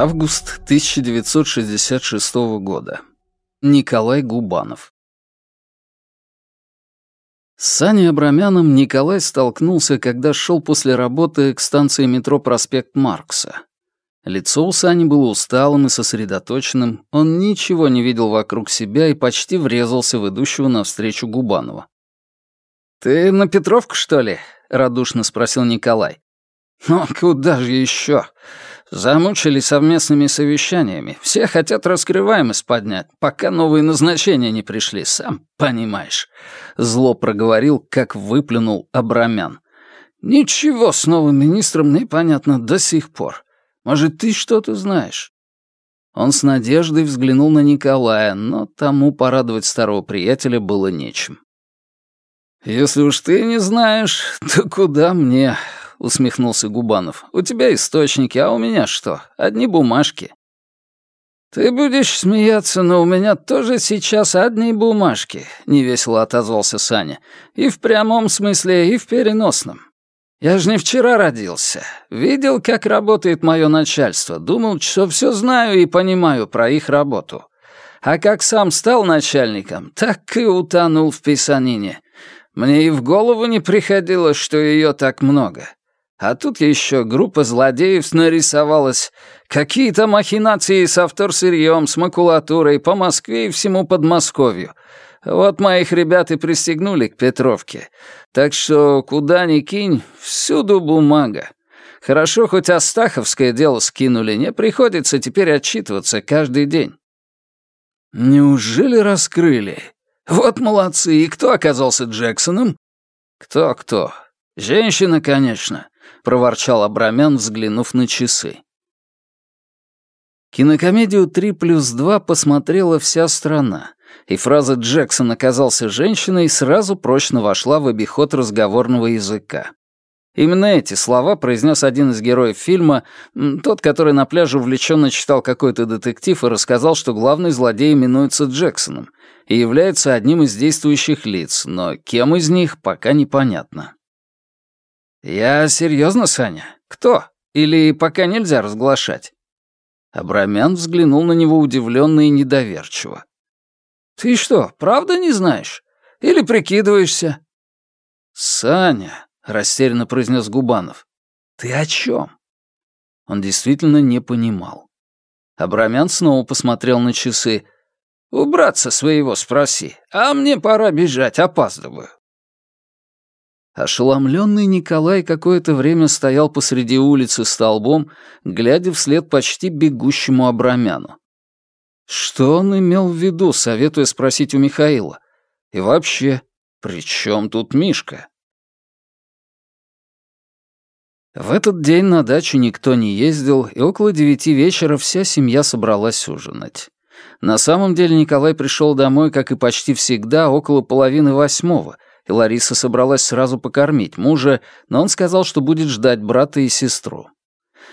Август 1966 года. Николай Губанов. С Саней Абрамяном Николай столкнулся, когда шел после работы к станции метро проспект Маркса. Лицо у Сани было усталым и сосредоточенным, он ничего не видел вокруг себя и почти врезался в идущего навстречу Губанова. «Ты на Петровку, что ли?» — радушно спросил Николай. «Ну, куда же еще? Замучили совместными совещаниями. Все хотят раскрываемость поднять, пока новые назначения не пришли, сам понимаешь. Зло проговорил, как выплюнул Абрамян. Ничего с новым министром непонятно до сих пор. Может, ты что-то знаешь? Он с надеждой взглянул на Николая, но тому порадовать старого приятеля было нечем. «Если уж ты не знаешь, то куда мне?» — усмехнулся Губанов. «У тебя источники, а у меня что? Одни бумажки». «Ты будешь смеяться, но у меня тоже сейчас одни бумажки», — невесело отозвался Саня. «И в прямом смысле, и в переносном. Я же не вчера родился. Видел, как работает мое начальство. Думал, что все знаю и понимаю про их работу. А как сам стал начальником, так и утонул в писанине. Мне и в голову не приходило, что ее так много. А тут еще группа злодеев нарисовалась. Какие-то махинации с авторсырьем, с макулатурой по Москве и всему Подмосковью. Вот моих ребят и пристегнули к Петровке. Так что куда ни кинь, всюду бумага. Хорошо, хоть Астаховское дело скинули, не приходится теперь отчитываться каждый день. Неужели раскрыли? Вот молодцы. И кто оказался Джексоном? Кто-кто? Женщина, конечно. — проворчал Абрамян, взглянув на часы. Кинокомедию «Три плюс два» посмотрела вся страна, и фраза «Джексон оказался женщиной» сразу прочно вошла в обиход разговорного языка. Именно эти слова произнес один из героев фильма, тот, который на пляже увлеченно читал какой-то детектив и рассказал, что главный злодей именуется Джексоном и является одним из действующих лиц, но кем из них, пока непонятно. «Я серьезно, Саня? Кто? Или пока нельзя разглашать?» Абрамян взглянул на него удивленно и недоверчиво. «Ты что, правда не знаешь? Или прикидываешься?» «Саня», — растерянно произнес Губанов, — «ты о чем?» Он действительно не понимал. Абрамян снова посмотрел на часы. «У братца своего спроси, а мне пора бежать, опаздываю». Ошеломленный Николай какое-то время стоял посреди улицы столбом, глядя вслед почти бегущему Абрамяну. Что он имел в виду, советуя спросить у Михаила? И вообще, при чем тут Мишка? В этот день на дачу никто не ездил, и около девяти вечера вся семья собралась ужинать. На самом деле Николай пришел домой, как и почти всегда, около половины восьмого — и Лариса собралась сразу покормить мужа, но он сказал, что будет ждать брата и сестру.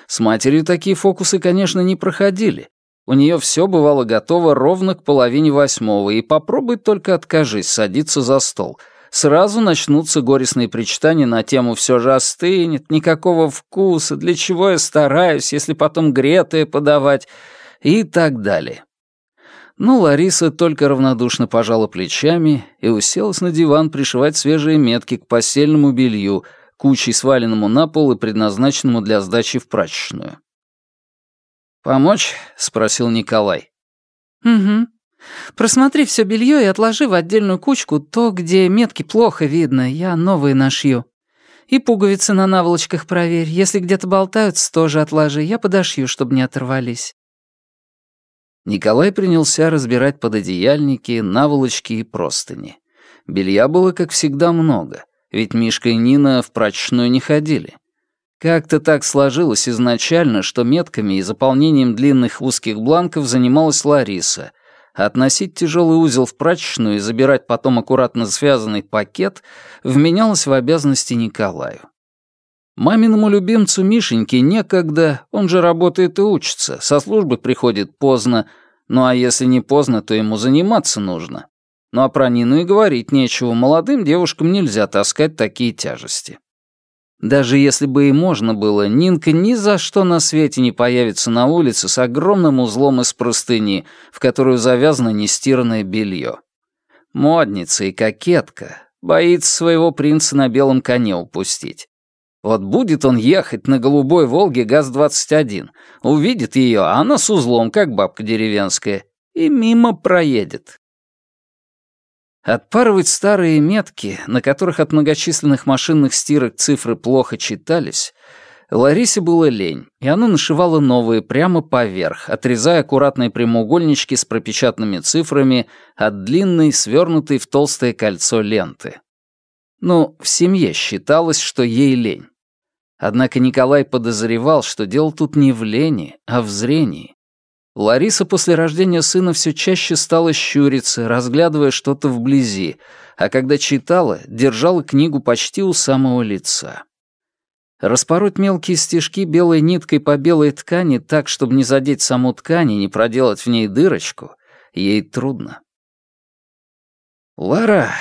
С матерью такие фокусы, конечно, не проходили. У нее все бывало готово ровно к половине восьмого, и попробуй только откажись садиться за стол. Сразу начнутся горестные причитания на тему «все же остынет», «никакого вкуса», «для чего я стараюсь, если потом гретое подавать» и так далее. Но Лариса только равнодушно пожала плечами и уселась на диван пришивать свежие метки к постельному белью, кучей сваленному на пол и предназначенному для сдачи в прачечную. «Помочь?» — спросил Николай. «Угу. Просмотри все белье и отложи в отдельную кучку то, где метки плохо видно, я новые нашью. И пуговицы на наволочках проверь, если где-то болтаются, тоже отложи, я подошью, чтобы не оторвались». Николай принялся разбирать пододеяльники, наволочки и простыни. Белья было, как всегда, много, ведь Мишка и Нина в прачечную не ходили. Как-то так сложилось изначально, что метками и заполнением длинных узких бланков занималась Лариса, относить тяжелый узел в прачечную и забирать потом аккуратно связанный пакет вменялось в обязанности Николаю. Маминому любимцу Мишеньке некогда, он же работает и учится, со службы приходит поздно, ну а если не поздно, то ему заниматься нужно. Ну а про Нину и говорить нечего, молодым девушкам нельзя таскать такие тяжести. Даже если бы и можно было, Нинка ни за что на свете не появится на улице с огромным узлом из простыни, в которую завязано нестиранное белье. Модница и кокетка, боится своего принца на белом коне упустить. Вот будет он ехать на голубой «Волге» ГАЗ-21, увидит ее, а она с узлом, как бабка деревенская, и мимо проедет. Отпарывать старые метки, на которых от многочисленных машинных стирок цифры плохо читались, Ларисе было лень, и она нашивала новые прямо поверх, отрезая аккуратные прямоугольнички с пропечатанными цифрами от длинной, свернутой в толстое кольцо ленты. Ну, в семье считалось, что ей лень. Однако Николай подозревал, что дело тут не в лени, а в зрении. Лариса после рождения сына все чаще стала щуриться, разглядывая что-то вблизи, а когда читала, держала книгу почти у самого лица. Распороть мелкие стежки белой ниткой по белой ткани так, чтобы не задеть саму ткань и не проделать в ней дырочку, ей трудно. «Лара,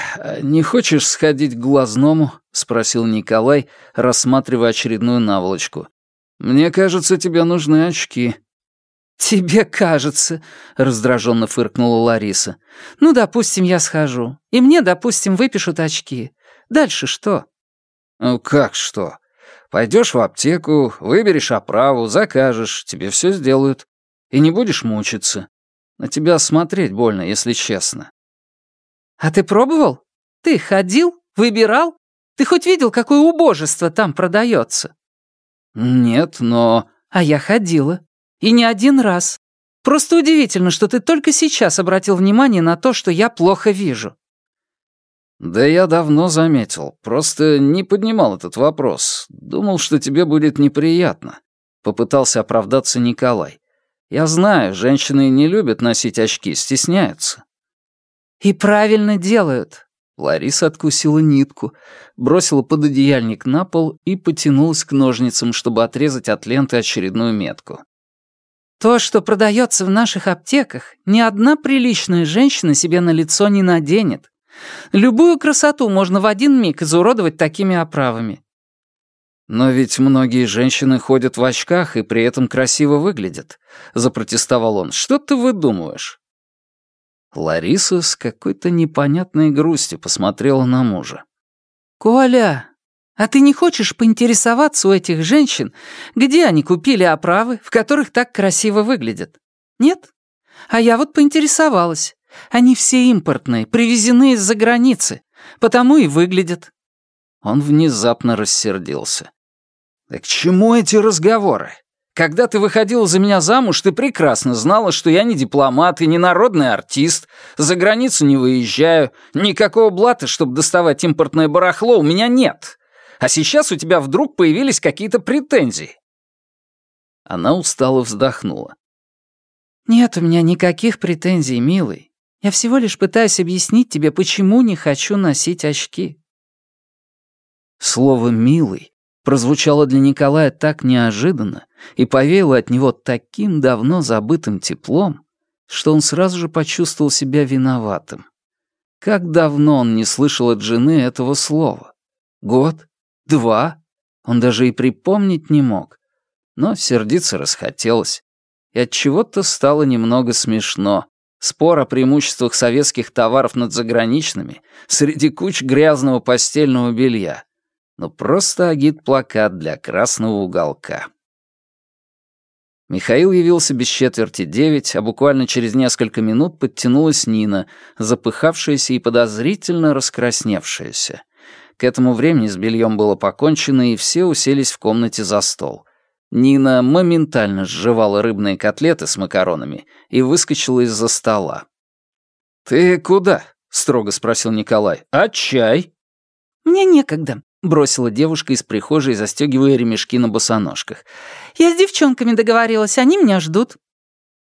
не хочешь сходить к глазному?» — спросил Николай, рассматривая очередную наволочку. «Мне кажется, тебе нужны очки». «Тебе кажется», — раздраженно фыркнула Лариса. «Ну, допустим, я схожу. И мне, допустим, выпишут очки. Дальше что?» «Ну, как что? Пойдешь в аптеку, выберешь оправу, закажешь, тебе все сделают. И не будешь мучиться. На тебя смотреть больно, если честно». «А ты пробовал? Ты ходил? Выбирал? Ты хоть видел, какое убожество там продается?» «Нет, но...» «А я ходила. И не один раз. Просто удивительно, что ты только сейчас обратил внимание на то, что я плохо вижу». «Да я давно заметил. Просто не поднимал этот вопрос. Думал, что тебе будет неприятно», — попытался оправдаться Николай. «Я знаю, женщины не любят носить очки, стесняются». «И правильно делают». Лариса откусила нитку, бросила пододеяльник на пол и потянулась к ножницам, чтобы отрезать от ленты очередную метку. То, что продается в наших аптеках, ни одна приличная женщина себе на лицо не наденет. Любую красоту можно в один миг изуродовать такими оправами. «Но ведь многие женщины ходят в очках и при этом красиво выглядят», — запротестовал он. «Что ты выдумываешь?» Лариса с какой-то непонятной грустью посмотрела на мужа. «Коля, а ты не хочешь поинтересоваться у этих женщин, где они купили оправы, в которых так красиво выглядят? Нет? А я вот поинтересовалась. Они все импортные, привезены из-за границы, потому и выглядят». Он внезапно рассердился. «Да к чему эти разговоры? Когда ты выходила за меня замуж, ты прекрасно знала, что я не дипломат и не народный артист, за границу не выезжаю, никакого блата, чтобы доставать импортное барахло, у меня нет а сейчас у тебя вдруг появились какие-то претензии». Она устало вздохнула. «Нет у меня никаких претензий, милый. Я всего лишь пытаюсь объяснить тебе, почему не хочу носить очки». Слово «милый» прозвучало для Николая так неожиданно и повеяло от него таким давно забытым теплом, что он сразу же почувствовал себя виноватым. Как давно он не слышал от жены этого слова? Год? Два? Он даже и припомнить не мог. Но сердиться расхотелось. И от чего-то стало немного смешно. Спор о преимуществах советских товаров над заграничными среди куч грязного постельного белья. Но просто агит-плакат для красного уголка. Михаил явился без четверти девять, а буквально через несколько минут подтянулась Нина, запыхавшаяся и подозрительно раскрасневшаяся. К этому времени с бельем было покончено, и все уселись в комнате за стол. Нина моментально сживала рыбные котлеты с макаронами и выскочила из-за стола. «Ты куда?» — строго спросил Николай. «А чай?» «Мне некогда», — бросила девушка из прихожей, застегивая ремешки на босоножках. «Я с девчонками договорилась, они меня ждут».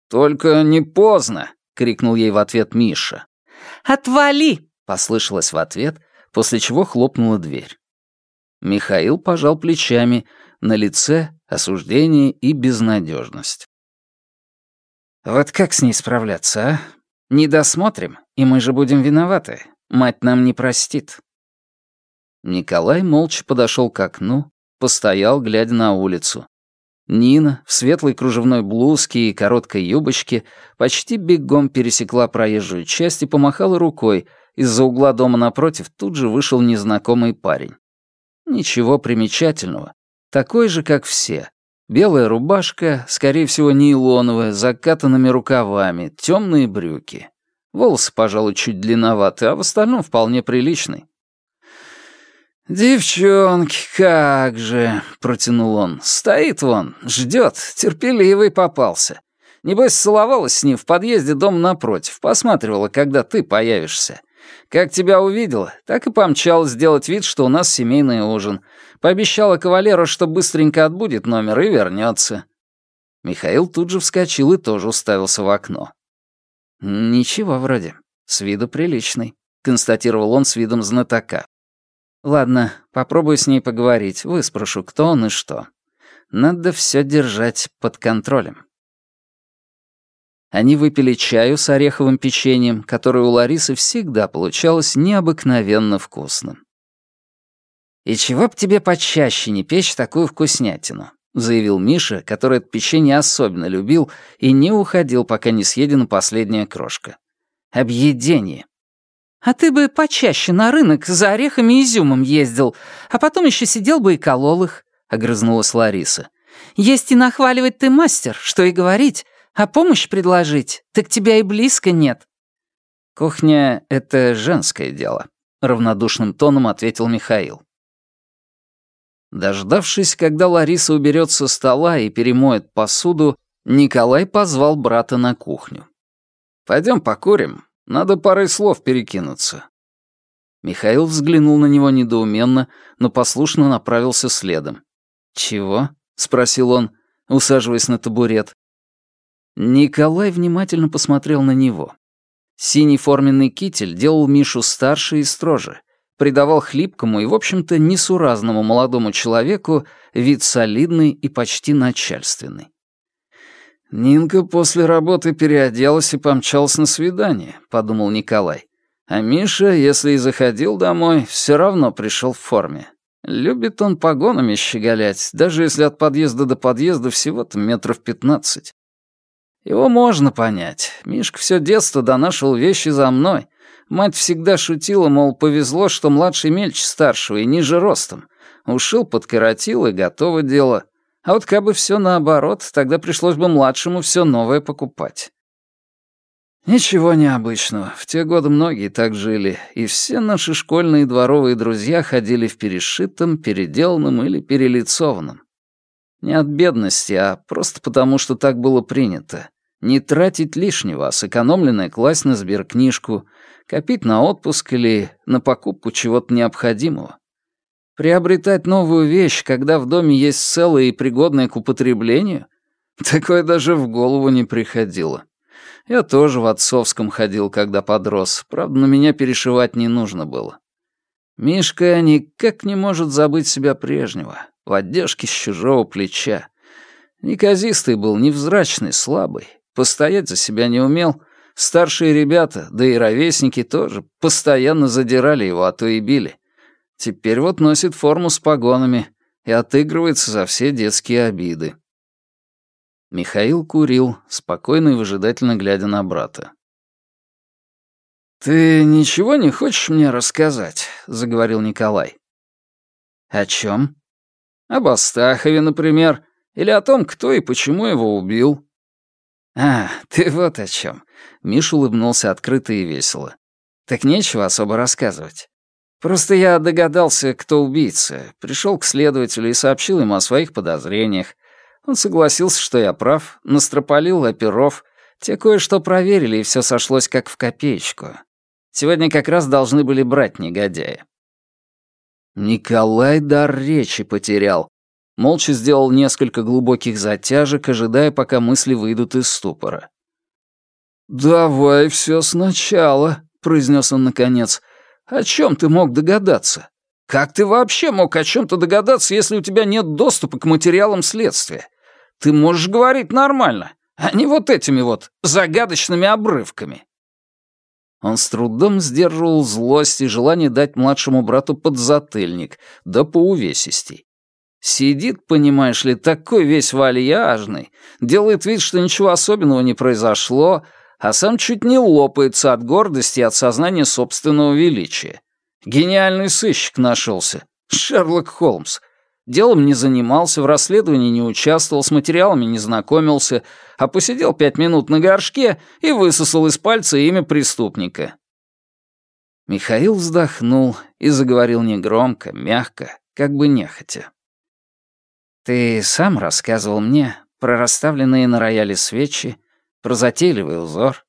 «Только не поздно», — крикнул ей в ответ Миша. «Отвали!» — послышалось в ответ, после чего хлопнула дверь. Михаил пожал плечами, на лице осуждение и безнадежность. «Вот как с ней справляться, а? Не досмотрим, и мы же будем виноваты. Мать нам не простит». Николай молча подошел к окну, постоял, глядя на улицу. Нина в светлой кружевной блузке и короткой юбочке почти бегом пересекла проезжую часть и помахала рукой. Из-за угла дома напротив тут же вышел незнакомый парень. Ничего примечательного. Такой же, как все. Белая рубашка, скорее всего, нейлоновая, закатанными рукавами, темные брюки. Волосы, пожалуй, чуть длинноваты, а в остальном вполне приличный. «Девчонки, как же!» — протянул он. «Стоит вон, ждет, терпеливый попался. Небось, целовалась с ним в подъезде дома напротив, посматривала, когда ты появишься. Как тебя увидела, так и помчалась сделать вид, что у нас семейный ужин. Пообещала кавалеру, что быстренько отбудет номер и вернется. Михаил тут же вскочил и тоже уставился в окно. «Ничего вроде. С виду приличный», — констатировал он с видом знатока. Ладно, попробую с ней поговорить, выспрошу, кто он и что. Надо все держать под контролем. Они выпили чаю с ореховым печеньем, которое у Ларисы всегда получалось необыкновенно вкусным. «И чего б тебе почаще не печь такую вкуснятину?» — заявил Миша, который это печенье особенно любил и не уходил, пока не съедена последняя крошка. «Объедение. А ты бы почаще на рынок за орехами и изюмом ездил, а потом еще сидел бы и колол их», — огрызнулась Лариса. «Есть и нахваливать ты мастер, что и говорить, а помощь предложить, так тебя и близко нет». «Кухня — это женское дело», — равнодушным тоном ответил Михаил. Дождавшись, когда Лариса уберет со стола и перемоет посуду, Николай позвал брата на кухню. «Пойдем покурим, надо парой слов перекинуться». Михаил взглянул на него недоуменно, но послушно направился следом. «Чего?» — спросил он, усаживаясь на табурет. Николай внимательно посмотрел на него. Синий форменный китель делал Мишу старше и строже, придавал хлипкому и, в общем-то, несуразному молодому человеку вид солидный и почти начальственный. «Нинка после работы переоделась и помчалась на свидание», — подумал Николай. «А Миша, если и заходил домой, все равно пришел в форме. Любит он погонами щеголять, даже если от подъезда до подъезда всего-то метров пятнадцать. Его можно понять. Мишка все детство донашивал вещи за мной. Мать всегда шутила, мол, повезло, что младший мельче старшего и ниже ростом. Ушил, подкоротил и готово дело. А вот как бы все наоборот, тогда пришлось бы младшему все новое покупать. Ничего необычного. В те годы многие так жили, и все наши школьные и дворовые друзья ходили в перешитом, переделанном или перелицованном. Не от бедности, а просто потому, что так было принято. Не тратить лишнего, а сэкономленное класть на сберкнижку, копить на отпуск или на покупку чего-то необходимого. Приобретать новую вещь, когда в доме есть целое и пригодное к употреблению? Такое даже в голову не приходило. Я тоже в отцовском ходил, когда подрос. Правда, на меня перешивать не нужно было. Мишка никак не может забыть себя прежнего, в одежке с чужого плеча. Неказистый был, невзрачный, слабый, постоять за себя не умел. Старшие ребята, да и ровесники тоже, постоянно задирали его, а то и били. Теперь вот носит форму с погонами и отыгрывается за все детские обиды. Михаил курил, спокойно и выжидательно глядя на брата. «Ты ничего не хочешь мне рассказать?» — заговорил Николай. «О чем? Об Астахове, например, или о том, кто и почему его убил». «А, ты вот о чем. Миш улыбнулся открыто и весело. «Так нечего особо рассказывать. Просто я догадался, кто убийца, пришел к следователю и сообщил ему о своих подозрениях. Он согласился, что я прав, настропалил оперов. Те кое-что проверили, и все сошлось как в копеечку. Сегодня как раз должны были брать негодяя. Николай дар речи потерял. Молча сделал несколько глубоких затяжек, ожидая, пока мысли выйдут из ступора. «Давай все сначала», — произнес он наконец. О чем ты мог догадаться? Как ты вообще мог о чем-то догадаться, если у тебя нет доступа к материалам следствия? Ты можешь говорить нормально, а не вот этими вот загадочными обрывками. Он с трудом сдерживал злость и желание дать младшему брату подзатыльник, да поувесистей. Сидит, понимаешь ли, такой весь вальяжный, делает вид, что ничего особенного не произошло, а сам чуть не лопается от гордости и от сознания собственного величия. Гениальный сыщик нашелся. Шерлок Холмс. Делом не занимался, в расследовании не участвовал, с материалами не знакомился, а посидел пять минут на горшке и высосал из пальца имя преступника. Михаил вздохнул и заговорил негромко, мягко, как бы нехотя. «Ты сам рассказывал мне про расставленные на рояле свечи, про затейливый узор,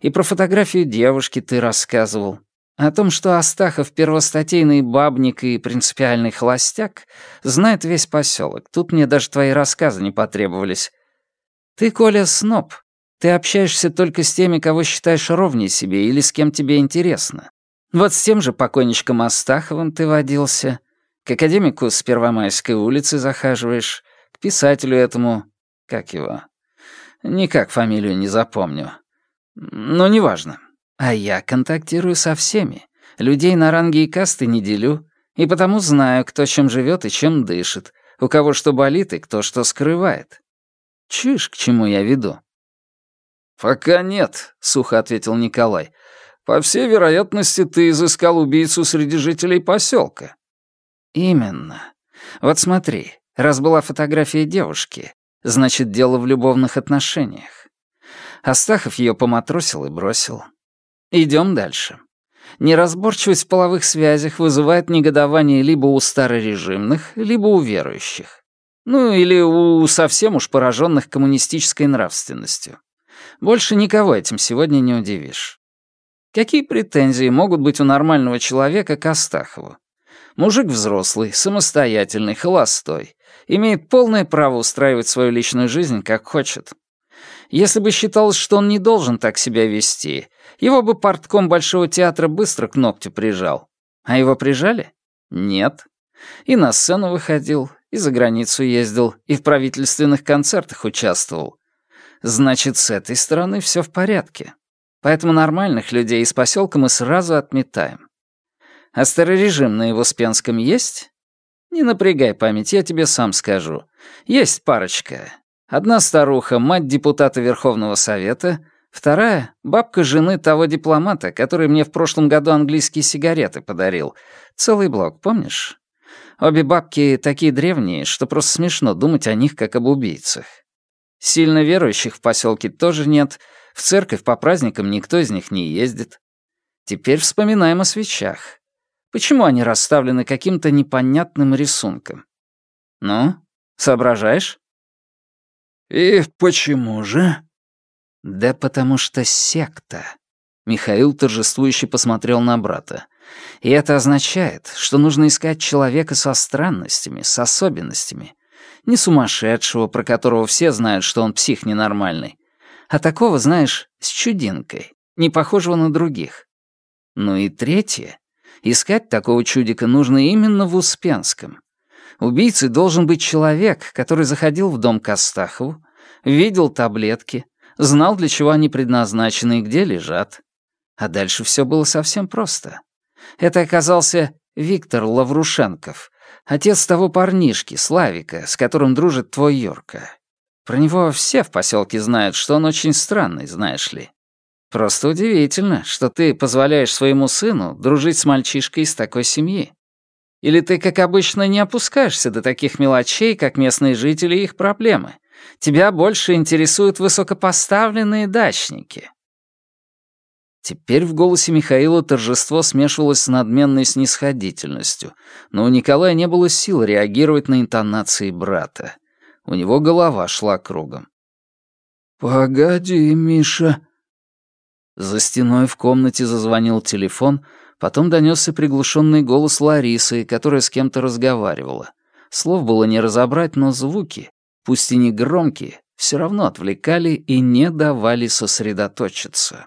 и про фотографию девушки ты рассказывал, о том, что Астахов первостатейный бабник и принципиальный холостяк, знает весь поселок. Тут мне даже твои рассказы не потребовались. Ты, Коля, сноб. Ты общаешься только с теми, кого считаешь ровнее себе или с кем тебе интересно. Вот с тем же покойничком Астаховым ты водился. К академику с Первомайской улицы захаживаешь. К писателю этому... Как его? Никак фамилию не запомню. Но неважно. А я контактирую со всеми. Людей на ранги и касты не делю, и потому знаю, кто чем живет и чем дышит, у кого что болит и кто что скрывает. Чушь, к чему я веду?» «Пока нет», — сухо ответил Николай. «По всей вероятности, ты изыскал убийцу среди жителей поселка». «Именно. Вот смотри, раз была фотография девушки, значит, дело в любовных отношениях. Астахов ее поматросил и бросил. Идем дальше. Неразборчивость в половых связях вызывает негодование либо у старорежимных, либо у верующих. Ну, или у совсем уж пораженных коммунистической нравственностью. Больше никого этим сегодня не удивишь. Какие претензии могут быть у нормального человека к Астахову? Мужик взрослый, самостоятельный, холостой. Имеет полное право устраивать свою личную жизнь, как хочет. Если бы считалось, что он не должен так себя вести, его бы портком Большого театра быстро к ногтю прижал. А его прижали? Нет. И на сцену выходил, и за границу ездил, и в правительственных концертах участвовал. Значит, с этой стороны все в порядке. Поэтому нормальных людей из поселка мы сразу отметаем. А на его Спенском есть? Не напрягай память, я тебе сам скажу. Есть парочка. Одна старуха, мать депутата Верховного Совета, вторая — бабка жены того дипломата, который мне в прошлом году английские сигареты подарил. Целый блок, помнишь? Обе бабки такие древние, что просто смешно думать о них как об убийцах. Сильно верующих в поселке тоже нет, в церковь по праздникам никто из них не ездит. Теперь вспоминаем о свечах. Почему они расставлены каким-то непонятным рисунком? Ну, соображаешь? «И почему же?» «Да потому что секта». Михаил торжествующе посмотрел на брата. «И это означает, что нужно искать человека со странностями, с особенностями. Не сумасшедшего, про которого все знают, что он псих ненормальный, а такого, знаешь, с чудинкой, не похожего на других. Ну и третье. Искать такого чудика нужно именно в Успенском. Убийцей должен быть человек, который заходил в дом к Астахову, видел таблетки, знал, для чего они предназначены и где лежат. А дальше все было совсем просто. Это оказался Виктор Лаврушенков, отец того парнишки, Славика, с которым дружит твой Йорка. Про него все в поселке знают, что он очень странный, знаешь ли. Просто удивительно, что ты позволяешь своему сыну дружить с мальчишкой из такой семьи. Или ты, как обычно, не опускаешься до таких мелочей, как местные жители и их проблемы? Тебя больше интересуют высокопоставленные дачники». Теперь в голосе Михаила торжество смешивалось с надменной снисходительностью, но у Николая не было сил реагировать на интонации брата. У него голова шла кругом. «Погоди, Миша». За стеной в комнате зазвонил телефон, Потом донесся приглушенный голос Ларисы, которая с кем-то разговаривала. Слов было не разобрать, но звуки, пусть и не громкие, все равно отвлекали и не давали сосредоточиться.